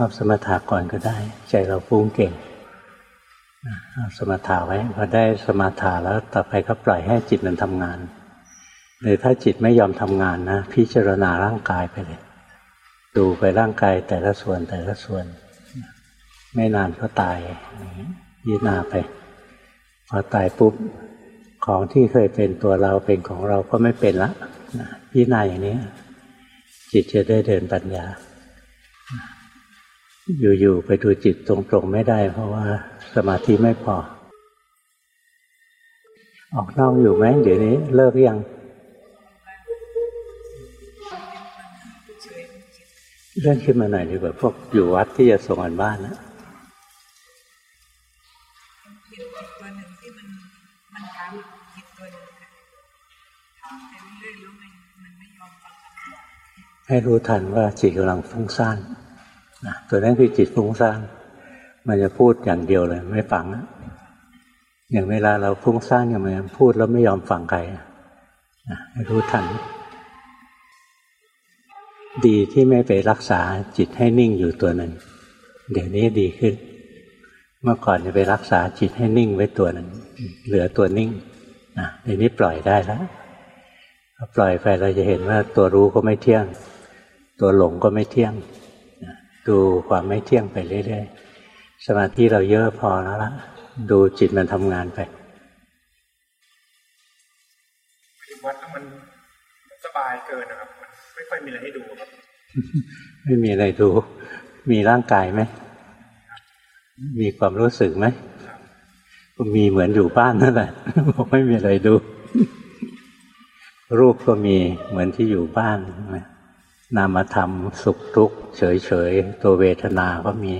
ชอบสมถะก่อนก็ได้ ใจเราฟุ้งเก่งเอาสมถะไว้พอได้สมถะแล้วต่อไปก็ปล่อยให้จิตมันทำงาน หรือถ้าจิตไม่ยอมทำงานนะ พิจารณาร่างกายไปเลย ดูไปร่างกายแต่ละส่วนแต่ละส่วน ไม่นานก็ตายยิจารณาไป พอตายปุ๊บของที่เคยเป็นตัวเราเป็นของเราก็ไม่เป็นละพิจารณาอย่างนี้ จิตจะได้เดินปัญญา อยู่ๆไปดูจิตตรงๆไม่ได้ เพราะว่าสมาธิไม่พอ ออกนอกอยู่ไหมเดี๋ยวนี้เลิกยัง เลื่อนขึ้นมาหน่อยดีกว่าพวกอยู่วัดที่จะส่งกันบ้านนะให้รู้ทันว่าจิตกำลังฟุ้งซ่าน นะตัวนั้นคือจิตฟุ้งซ่านมันจะพูดอย่างเดียวเลย ไม่ฟังอย่างเวลาเราฟุ้งซ่านอย่างมันพูดแล้วไม่ยอมฟังใครนะให้รู้ทัน ดีที่ไม่ไปรักษาจิตให้นิ่งอยู่ตัวหนั้นเดี๋ยวนี้ดีขึ้น เมื่อก่อนจะไปรักษาจิตให้นิ่งไว้ตัวหนั้นเหลือตัวนิ่งนะเดี๋ยวนี้ปล่อยได้แล้วปล่อยไปเราจะเห็นว่าตัวรู้ก็ไม่เที่ยง ตัวหลงก็ไม่เที่ยง ดูความไม่เที่ยงไปเรื่อยๆ สมาธิเราเยอะพอแล้วละดูจิตมันทำงานไปวัดมันสบายเกินนะครับไม่ค่อยมีอะไรให้ดูครับ ไม่มีอะไรดู มีร่างกายไหม มีความรู้สึกไหม มีเหมือนอยู่บ้านนั่นแหละบอกไม่มีอะไรดู รูปก็มีเหมือนที่อยู่บ้านน นามธรรมสุขทุกข์เฉยๆ ตัวเวทนาก็มี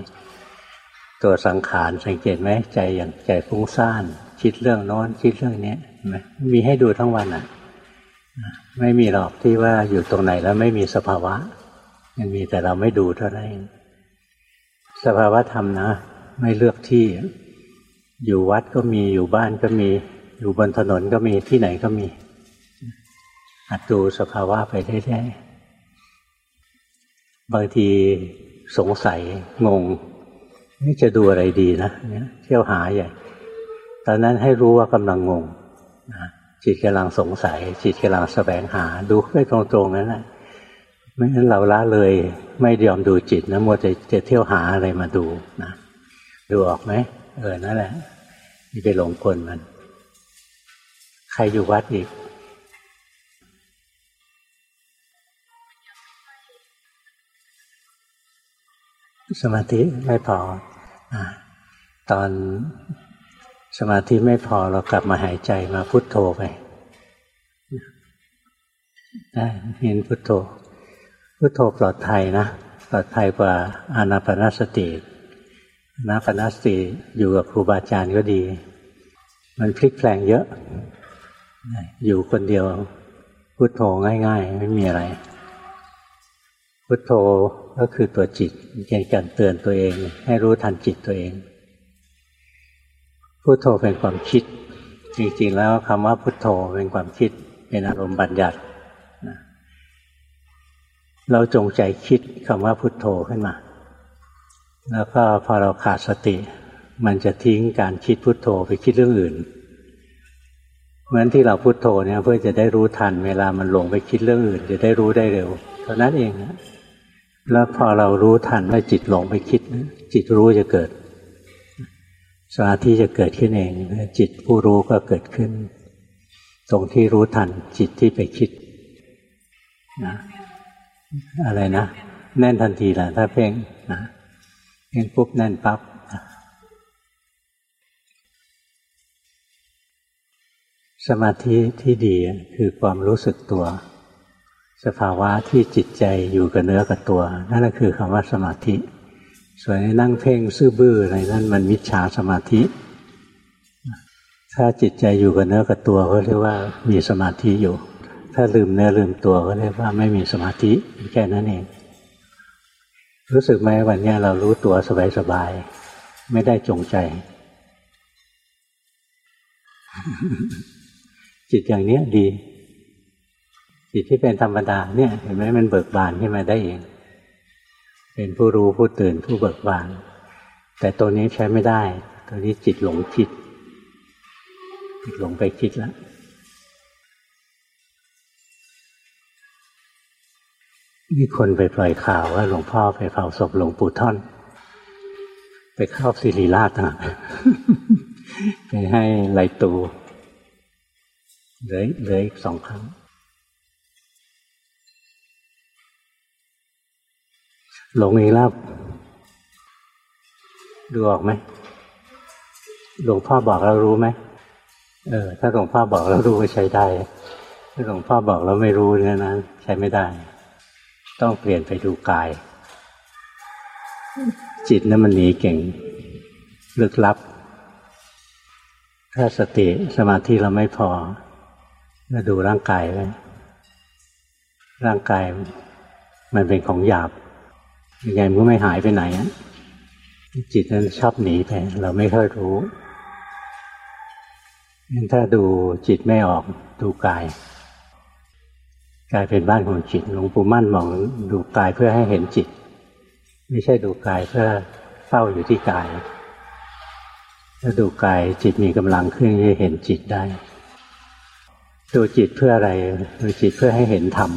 ตัวสังขารสังเกตไหมใจอย่างใจฟุ้งซ่านคิดเรื่องโน้นคิดเรื่องนี้มีให้ดูทั้งวันอะ ไม่มีหรอกที่ว่าอยู่ตรงไหนแล้วไม่มีสภาวะ มันมีแต่เราไม่ดูเท่านั้นสภาวะธรรมนะ ไม่เลือกที่ อยู่วัดก็มีอยู่บ้านก็มี อยู่บนถนนก็มีที่ไหนก็มีหัดดูสภาวะไปเรื่อยๆ บางทีสงสัยงงนี่จะดูอะไรดีนะเนี่ยเที่ยวหาใหญ่ตอนนั้นให้รู้ว่ากำลังงงนะจิตกำลังสงสัย จิตกำลังแสวงหา ดูไปตรงๆนั่นแหละไม่งั้นเราละเลย ไม่ยอมดูจิตนะมัวจะจะเที่ยวหาอะไรมาดูนะดูออกไหมเออนั่นแหละนี่ไปหลงกลมัน ใครอยู่วัดอีก สมาธิไม่พอตอนสมาธิไม่พอเรากลับมาหายใจมาพุโทโธไปได้เห็นพุโทโธ พุโทโธปลอดภัยนะปลอดภัยกว่าอานาปนาสติอานาปนาสติอยู่กับครูบาอาจารย์ก็ดี มันพลิกแปลงเยอะ อยู่คนเดียวพุโทโธง่าย ๆ ไม่มีอะไร พุทโธก็คือตัวจิตเป็นการเตือนตัวเอง ให้รู้ทันจิตตัวเอง พุทโธเป็นความคิด จริงๆแล้วคำว่าพุทโธเป็นความคิดเป็นอารมณ์บัญญัติเราจงใจคิดคำว่าพุทโธขึ้นมา แล้วก็พอเราขาดสติ มันจะทิ้งการคิดพุทโธไปคิดเรื่องอื่น เหมือนที่เราพุทโธเนี่ยเพื่อจะได้รู้ทัน เวลามันหลงไปคิดเรื่องอื่น จะได้รู้ได้เร็วเท่านั้นเองนะ แล้วพอเรารู้ทันว่าจิตหลงไปคิดจิตรู้จะเกิด สมาธิจะเกิดขึ้นเองจิตผู้รู้ก็เกิดขึ้น ตรงที่รู้ทันจิตที่ไปคิดนะอะไรนะแน่นทันทีแหละถ้าเพ่งนะเพ่งปุ๊บแน่นปับ๊บสมาธิที่ดีคือความรู้สึกตัว สภาวะที่จิตใจอยู่กับเนื้อกับตัว นั่นแหละคือคำว่าสมาธิ ส่วนนั่งเพ่งซื่อบื้ออะไรนั่นมันมิจฉาสมาธิ ถ้าจิตใจอยู่กับเนื้อกับตัวก็เรียกว่ามีสมาธิอยู่ ถ้าลืมเนื้อลืมตัวก็เรียกว่าไม่มีสมาธิแค่นั้นเอง รู้สึกไหมวันนี้เรารู้ตัวสบายๆไม่ได้จงใจ จิตอย่างนี้ดี จิตที่เป็นธรรมดาเนี่ยเห็นไหมมันเบิกบานขึ้นมาได้เอง เป็นผู้รู้ผู้ตื่นผู้เบิกบาน แต่ตัวนี้ใช้ไม่ได้ ตัวนี้จิตหลงคิดจิตหลงไปคิดแล้วมีคนไปปล่อยข่าวว่าหลวงพ่อไปเผาศพหลวงปู่ท่อน ไปเข้าศิริราชนะไปให้ไหลตูเหลือเหลืออีกสองครั้ง หลงอีกแล้วดูออกไหมหลวงพ่อบอกเรารู้ไหมเออ ถ้าหลวงพ่อบอกเรารู้ก็ใช้ได้ ถ้าหลวงพ่อบอกเราไม่รู้เนี่ยนะใช้ไม่ได้ ต้องเปลี่ยนไปดูกาย จิตนั้นมันหนีเก่ง ลึกลับ ถ้าสติสมาธิเราไม่พอก็ดูร่างกายไว้ร่างกายมันเป็นของหยาบ ยังไงมันก็ไม่หายไปไหนอะจิตนั้นชอบหนีไปเราไม่ค่อยรู้งั้นถ้าดูจิตไม่ออกดูกายกายเป็นบ้านของจิตหลวงปู่มั่นมองดูกายเพื่อให้เห็นจิต ไม่ใช่ดูกายเพื่อเฝ้าอยู่ที่กาย ถ้าดูกายจิตมีกำลังขึ้นจะเห็นจิตได้ ดูจิตเพื่ออะไรดูจิตเพื่อให้เห็นธรรม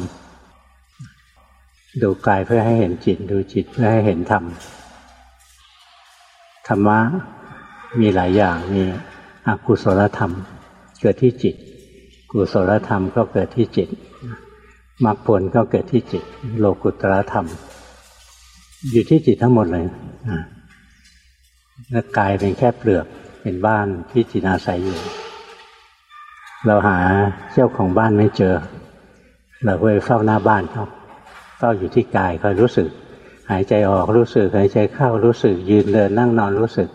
ดูกายเพื่อให้เห็นจิต ดูจิตเพื่อให้เห็นธรรมธรรมะมีหลายอย่างมีอกุศลธรรม เกิดที่จิต กุศลธรรมก็เกิดที่จิตมรรคผลก็เกิดที่จิต โลกุตรธรรม อยู่ที่จิตทั้งหมดเลยแล้วกายเป็นแค่เปลือกเป็นบ้านที่จิตอาศัยอยู่ เราหาเจ้าของบ้านไม่เจอ เราไปเฝ้าหน้าบ้านเขา เฝ้าอยู่ที่กายคอยรู้สึก หายใจออกรู้สึก หายใจเข้ารู้สึก ยืนเดินนั่งนอนรู้สึก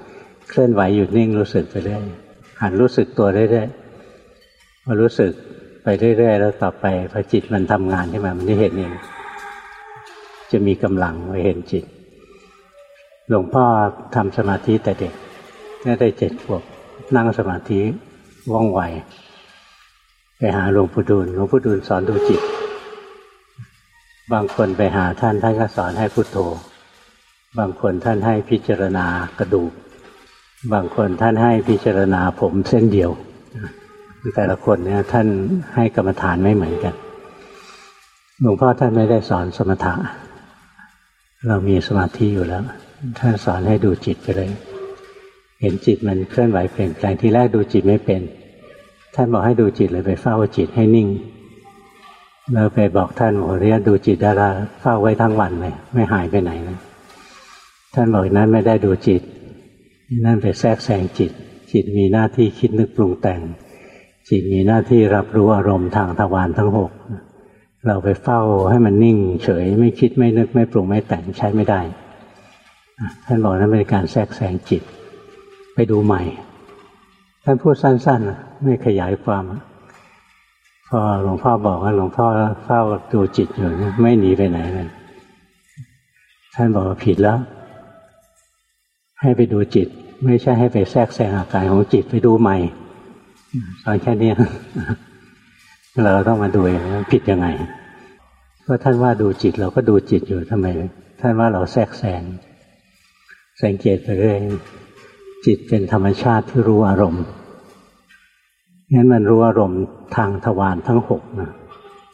เคลื่อนไหวหยุดนิ่งรู้สึกไปเรื่อยหันรู้สึกตัวเรื่อยๆพอรู้สึกไปเรื่อยๆแล้วต่อไปพอจิตมันทำงานขึ้นมามันจะเห็นเองจะมีกำลังไปเห็นจิต หลวงพ่อทำสมาธิแต่เด็กน่ได้เจ็ดขวบนั่งสมาธิว่องไวไปหาหลวงปู่ดูลหลวงปู่ดูลสอนดูจิต บางคนไปหาท่านท่านก็สอนให้พุโทโธ บางคนท่านให้พิจารณากระดูก บางคนท่านให้พิจารณาผมเส้นเดียว แต่ละคนเนี่ยท่านให้กรรมฐานไม่เหมือนกัน หลวงพ่อท่านไม่ได้สอนสมถะ เรามีสมาธิอยู่แล้ว ท่านสอนให้ดูจิตไปเลย เห็นจิตมันเคลื่อนไหวเปลี่ยนแปลงที่แรกดูจิตไม่เป็น ท่านบอกให้ดูจิตเลยไปเฝ้าจิตให้นิ่ง เราไปบอกท่านบอเรียดูจิตดาราเฝ้าไว้ทั้งวันเลยไม่หายไปไหนเลยท่านบอกนั้นไม่ได้ดูจิตนั่นไปแทรกแซงจิต จิตมีหน้าที่คิดนึกปรุงแต่ง จิตมีหน้าที่รับรู้อารมณ์ทางทวารทั้งหกเราไปเฝ้าให้มันนิ่ง เฉยไม่คิดไม่นึกไม่ปรุงไม่แต่งใช้ไม่ได้ท่านบอกนั้นเป็นการแทรกแซงจิต ไปดูใหม่ ท่านพูดสั้นๆ ไม่ขยายความ พอหลวงพ่อบอกว่าหลวงพ่อเฝ้าดูจิตอยู่ไม่หนีไปไหนเลยท่านบอกว่าผิดแล้ว ให้ไปดูจิต ไม่ใช่ให้ไปแทรกแซงอาการของจิตไปดูใหม่ตอนแค่นี้เราต้องมาดูเองผิดยังไงก็ท่านว่าดูจิตเราก็ดูจิตอยู่ทำไม ท่านว่าเราแทรกแซงสังเกตไปเรื่อยจิตเป็นธรรมชาติที่รู้อารมณ์ งั้นมันรู้อารมณ์ทางทวารทั้งหกนะ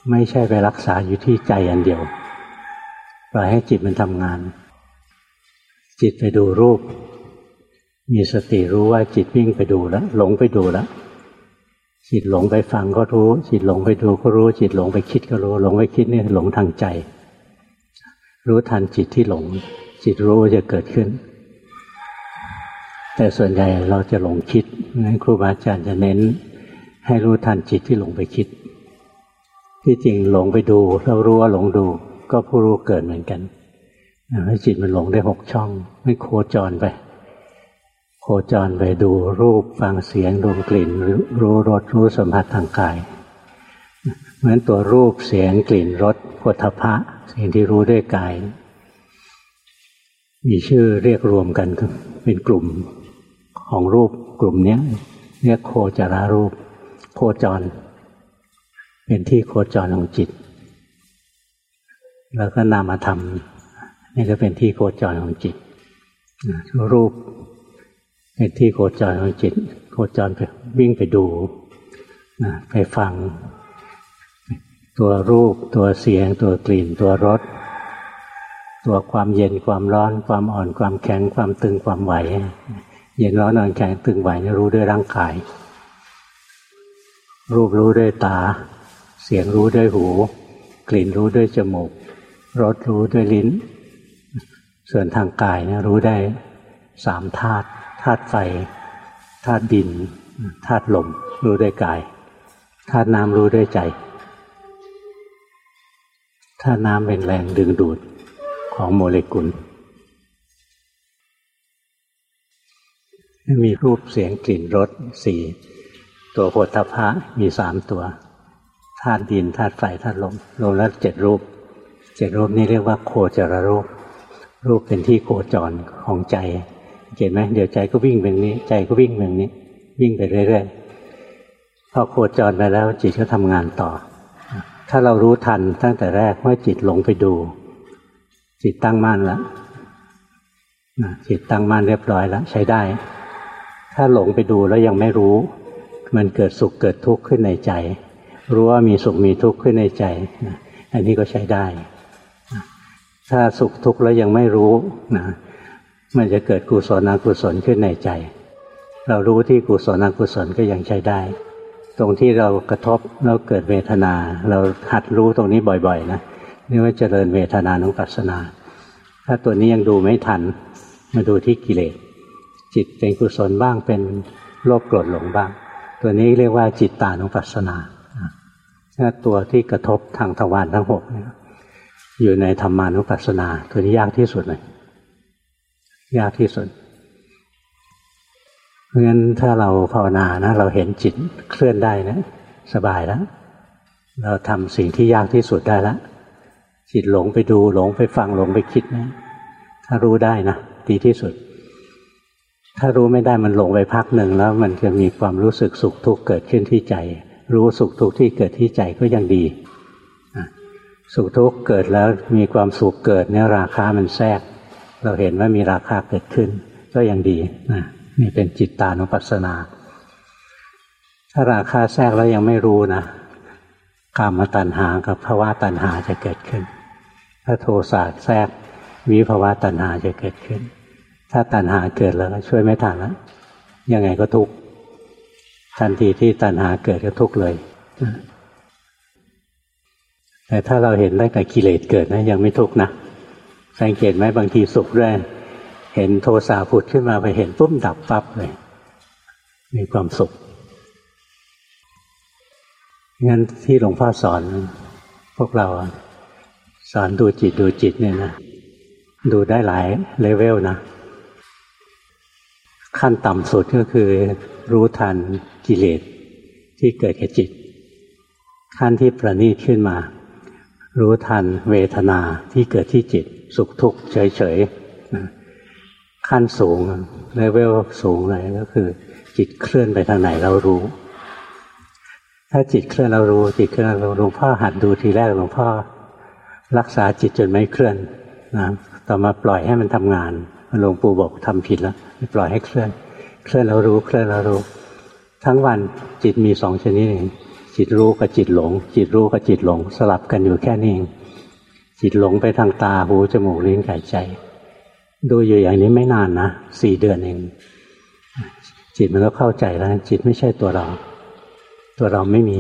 ไม่ใช่ไปรักษาอยู่ที่ใจอันเดียวปล่อยให้จิตมันทำงาน จิตไปดูรูป มีสติรู้ว่าจิตวิ่งไปดูแล้ว หลงไปดูแล้ว จิตหลงไปฟังก็รู้ จิตหลงไปดูก็รู้ จิตหลงไปคิดก็รู้ หลงไปคิดนี่หลงทางใจ รู้ทันจิตที่หลง จิตรู้จะเกิดขึ้น แต่ส่วนใหญ่เราจะหลงคิดงั้นครูบาอาจารย์จะเน้น ให้รู้ทันจิตที่หลงไปคิด ที่จริงหลงไปดูเรารู้ว่าหลงดู ก็ผู้รู้เกิดเหมือนกันให้จิตมันหลงได้หกช่อง ไม่โคจรไป โคจรไปดูรูปฟังเสียงดมกลิ่น รู้รสรู้สัมผัสทางกายเหมือนตัวรูปเสียงกลิ่นรสพุทธะสิ่งที่รู้ด้วยกาย มีชื่อเรียกรวมกันเป็นกลุ่มของรูปกลุ่มนี้เรียกโคจารารูป โคจร เป็นที่โคจรของจิต แล้วก็นามธรรมนี่ก็เป็นที่โคจรของจิต รูปเป็นที่โคจรของจิต โคจรไปวิ่งไปดูไปฟัง ตัวรูป ตัวเสียง ตัวกลิ่น ตัวรสตัวความเย็นความร้อน ความอ่อนความแข็งความตึงความไหว เย็นร้อนอ่อนแข็งตึงไหวนี่รู้ด้วยร่างกาย รูปรู้ด้วยตา เสียงรู้ด้วยหู กลิ่นรู้ด้วยจมูกรสรู้ด้วยลิ้น ส่วนทางกายเนี่ยรู้ได้สามธาตุธาตุไฟธาตุดินธาตุลม รู้ด้วยกายธาตุน้ำรู้ด้วยใจธาตุน้ำเป็นแรงดึงดูดของโมเลกุลมีรูปเสียงกลิ่นรสสี ตัวโพธพะมีสามตัวธาตุดินธาตุไฟธาตุลมรวมแล้วเจ็ดรูปเจ็ดรูปนี้เรียกว่าโคจรรูป รูปเป็นที่โคจรของใจเห็นไหมเดี๋ยวใจก็วิ่งแบบนี้ ใจก็วิ่งแบบนี้ วิ่งไปเรื่อยๆพอโคจรไปแล้วจิตก็ทำงานต่อ ถ้าเรารู้ทันตั้งแต่แรกว่าจิตหลงไปดู จิตตั้งมั่นแล้วจิตตั้งมั่นเรียบร้อยแล้วใช้ได้ ถ้าหลงไปดูแล้วยังไม่รู้ มันเกิดสุขเกิดทุกข์ขึ้นในใจ รู้ว่ามีสุขมีทุกข์ขึ้นในใจ อันนี้ก็ใช้ได้ ถ้าสุขทุกข์แล้วยังไม่รู้นะมันจะเกิดกุศลอกุศลขึ้นในใจ เรารู้ที่กุศลอกุศลก็ยังใช้ได้ ตรงที่เรากระทบแล้วเกิดเวทนา เราหัดรู้ตรงนี้บ่อยๆนะนี่ว่าเจริญเวทนานุปัสสนา ถ้าตัวนี้ยังดูไม่ทัน มาดูที่กิเลสจิตเป็นกุศลบ้างเป็นโลภโกรธหลงบ้าง ตัวนี้เรียกว่าจิตตานุปัสสนาถ้าตัวที่กระทบทางทวารทั้งหกอยู่ในธรรมานุปัสสนา ตัวนี้ยากที่สุดเลย ยากที่สุดเพราะฉะนั้นถ้าเราภาวนานะ เราเห็นจิตเคลื่อนได้นะ สบายแล้ว เราทำสิ่งที่ยากที่สุดได้แล้วจิตหลงไปดูหลงไปฟังหลงไปคิดนะถ้ารู้ได้นะดีที่สุด ถ้ารู้ไม่ได้มันหลงไปพักหนึ่งแล้ว มันจะมีความรู้สึกสุขทุกข์เกิดขึ้นที่ใจ รู้สุขทุกข์ที่เกิดที่ใจก็ยังดีสุขทุกข์เกิดแล้วมีความสุขเกิดเนี่ยราคามันแทรก เราเห็นว่ามีราคาเกิดขึ้น ก็ยังดีนะนี่เป็นจิตตานุปัสสนา ถ้าราคาแทรกแล้วยังไม่รู้นะกามตัณหากับภาวะตัณหาจะเกิดขึ้น ถ้าโทสะแทรกวิภาวะตัณหาจะเกิดขึ้น ถ้าตัณหาเกิดแล้วช่วยไม่ทันแล้วยังไงก็ทุกข์ทันทีที่ตัณหาเกิดก็ทุกข์เลย แต่ถ้าเราเห็นได้แต่กิเลสเกิดนะ ยังไม่ทุกข์นะสังเกตไหมบางทีสุขด้วยเห็นโทสะผุดขึ้นมาไปเห็นปุ๊บดับปั๊บเลย มีความสุขงั้นที่หลวงพ่อสอน พวกเราสอนดูจิตดูจิตเนี่ยนะ ดูได้หลายเลเวลนะ ขั้นต่ำสุดก็คือ รู้ทันกิเลสที่เกิดแก่จิต ขั้นที่ประณีตขึ้นมา รู้ทันเวทนาที่เกิดที่จิต สุขทุกข์เฉยๆขั้นสูงเลเวลสูงเลยก็คือ จิตเคลื่อนไปทางไหนเรารู้ ถ้าจิตเคลื่อนเรารู้ จิตเคลื่อนเราหลวงพ่อหัดดูทีแรกหลวงพ่อรักษาจิตจนไม่เคลื่อนนะต่อมาปล่อยให้มันทำงานหลวงปู่บอกทำผิดแล้ว ปล่อยให้เคลื่อน เคลื่อนเรารู้ เคลื่อนเรารู้ ทั้งวันจิตมีสองชนิดเองจิตรู้กับจิตหลง จิตรู้กับจิตหลง สลับกันอยู่แค่นี้เองจิตหลงไปทางตาหูจมูกลิ้นกายใจ ดูอยู่อย่างนี้ไม่นานนะสี่เดือนเอง จิตมันก็เข้าใจแล้ว จิตไม่ใช่ตัวเรา ตัวเราไม่มี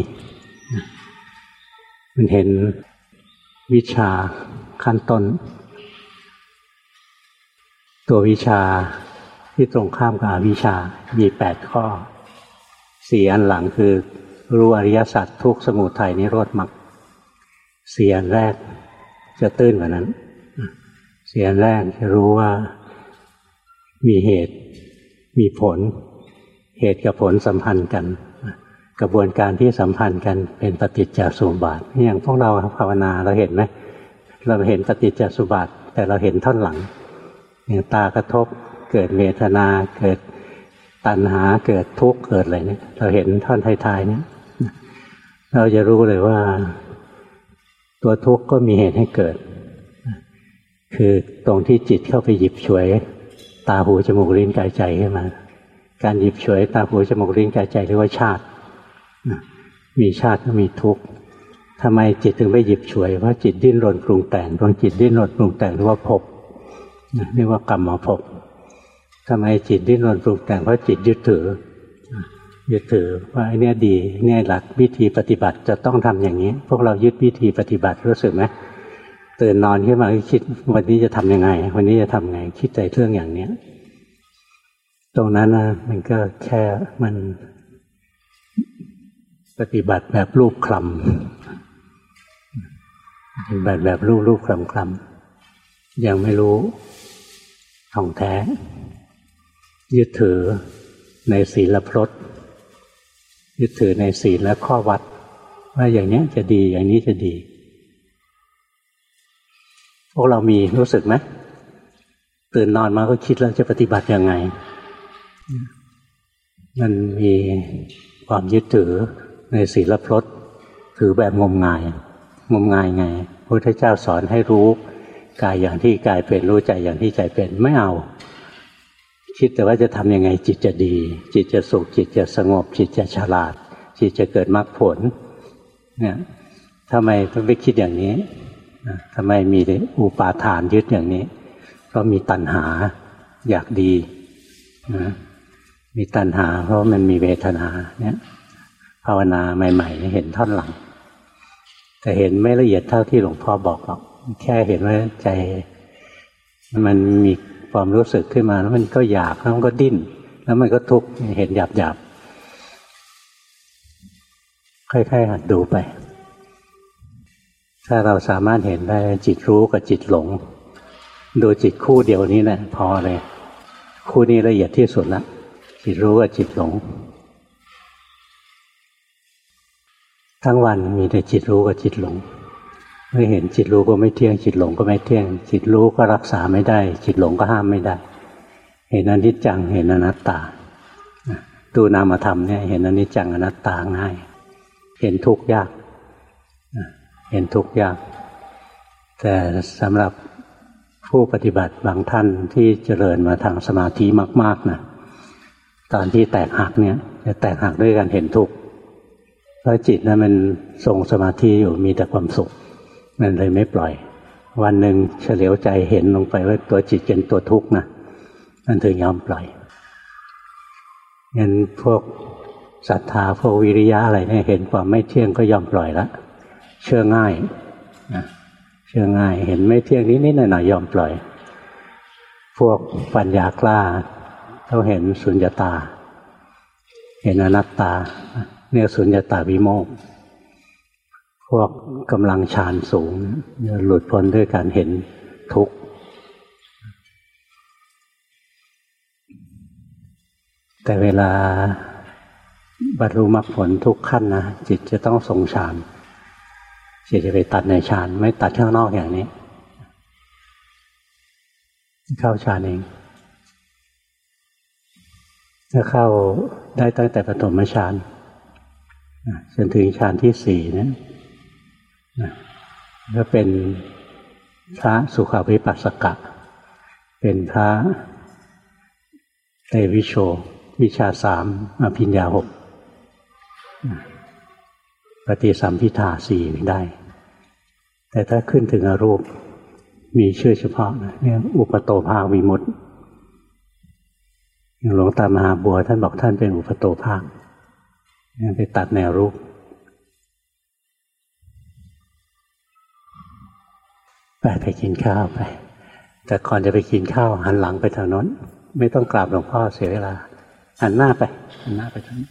มันเห็นวิชาขั้นต้น ตัววิชา ที่ตรงข้ามกับอวิชา มีแปดข้อสี่อันหลังคือรู้อริยสัจทุกสมุทัยนิโรธมรรคสี่อันแรกจะตื้นกว่านั้นสียงแรกจะรู้ว่ามีเหตุมีผล เหตุกับผลสัมพันธ์กัน กระบวนการที่สัมพันธ์กันเป็นปฏิจจสมุปบาทอย่างพวกเราภาวนาเราเห็นไหมเราเห็นปฏิจจสมุปบาทแต่เราเห็นท่อนหลังอย่างตากระทบ เกิดเวทนา เกิดตัณหาเกิดทุกข์เกิดอะไรเนี่ยเราเห็นท่อนท้ายๆเนี่ยเราจะรู้เลยว่า ตัวทุกข์ก็มีเหตุให้เกิด คือตรงที่จิตเข้าไปหยิบฉวย ตาหูจมูกลิ้นกายใจขึ้นมา การหยิบฉวย ตาหูจมูกลิ้นกายใจเรียกว่าชาติ มีชาติก็มีทุกข์ทำไมจิตถึงไม่หยิบฉวยเพราะจิตดิ้นรนปรุงแต่งเพราะจิตดิ้นรนปรุงแต่งเรียกว่าภพเรียกว่ากรรมมาภพ ทำไมจิตดิ้นรนปรุงแต่งเพราะจิตยึดถือยึดถือว่าไอ้นี่ดีเนี่ยหลักวิธีปฏิบัติจะต้องทำอย่างนี้ พวกเรายึดวิธีปฏิบัติรู้สึกไหมตื่นนอนขึ้นมาคิดวันนี้จะทํำยังไง วันนี้จะทำไง คิดใจเรื่องอย่างเนี้ย ตรงนั้นนะมันก็แค่มันปฏิบัติแบบรูปคลำปฏิบัติแบบรูปรูปคลำคลำยังไม่รู้ท่องแท้ ยึดถือในศีลพรตยึดถือในศีลและข้อวัด ว่าอย่างนี้จะดีอย่างนี้จะดี พวกเรามีรู้สึกไหมตื่นนอนมาก็คิดแล้วจะปฏิบัติยังไง มันมีความยึดถือในศีลพรตถือแบบงมงาย งมงายไงพระพุทธเจ้าสอนให้รู้กายอย่างที่กายเป็นรู้ใจอย่างที่ใจเป็นไม่เอา คิดแต่ว่าจะทำยังไงจิตจะดี จิตจะสุขจิตจะสงบ จิตจะฉลาด จิตจะเกิดมรรคผลเนี่ยทำไมต้องไปคิดอย่างนี้ทำไมมีอุปาทานยึดอย่างนี้ เพราะมีตัณหาอยากดีนะมีตัณหา เพราะมันมีเวทนาเนี่ยภาวนาใหม่ ๆ เห็นท่อนหลัง แต่เห็นไม่ละเอียดเท่าที่หลวงพ่อบอกหรอกแค่เห็นว่าใจ มันมี ความรู้สึกขึ้นมาแล้วมันก็อยากแล้วมันก็ดิ้น แล้วมันก็ทุกข์เห็นหยาบหยาบค่อยๆหัดดูไป ถ้าเราสามารถเห็นได้จิตรู้กับจิตหลง ดูจิตคู่เดียวนี้แหละพอเลย คู่นี้ละเอียดที่สุดละจิตรู้กับจิตหลง ทั้งวันมีแต่จิตรู้กับจิตหลง ไม่เห็นจิตรู้ก็ไม่เที่ยง จิตหลงก็ไม่เที่ยง จิตรู้ก็รักษาไม่ได้ จิตหลงก็ห้ามไม่ได้ เห็นอนิจจังเห็นอนัตตาดูนามธรรมเนี่ยเห็นอนิจจังอนัตตาง่าย เห็นทุกข์ยากเห็นทุกข์ยาก แต่สำหรับผู้ปฏิบัติบางท่านที่เจริญมาทางสมาธิมาก ๆนะตอนที่แตกหักเนี่ยจะแตกหักด้วยการเห็นทุกข์เพราะจิตนะั้นมันทรงสมาธิอยู่มีแต่ความสุข มันเลยไม่ปล่อย วันหนึ่งเฉลียวใจเห็นลงไปว่าตัวจิตเป็นตัวทุกข์นะมันถึงยอมปล่อยงั้นพวกศรัทธาพวกวิริยะอะไรเนี่ยเห็นความไม่เที่ยงก็ยอมปล่อยละเชื่อง่ายนะเชื่อง่ายเห็นไม่เที่ยงนิดๆหน่อยๆยอมปล่อย พวกปัญญากล้าเขาเห็นสุญญตา เห็นอนัตตา เนี่ยสุญญตาวิโมกข์ วกกำลังฌานสูงหลุดพ้นด้วยการเห็นทุกข์แต่เวลาบรรลุมรรคผลทุกขั้นนะจิตจะต้องทรงฌานจิตจะไปตัดในฌานไม่ตัดข้างนอกอย่างนี้ เข้าฌานเองถ้าเข้าได้ตั้งแต่ปฐมฌานจนถึงฌานที่สี่นั้น ก็เป็นพระสุขาวิปัสสกะ เป็นพระเตวิโช วิชาสามอภิญญาหกปฏิสัมพิทาสี่ได้ แต่ถ้าขึ้นถึงอรูปมีชื่อเฉพาะนะเนี่ยอุปโตภาควิมุตติหลวงตามหาบัวท่านบอกท่านเป็นอุปโตภาคไปตัดแนวรูป ไปไปกินข้าวไป แต่ก่อนจะไปกินข้าวหันหลังไปทางนั้น ไม่ต้องกราบหลวงพ่อเสียเวลาหันหน้าไปหันหน้าไปทางนี้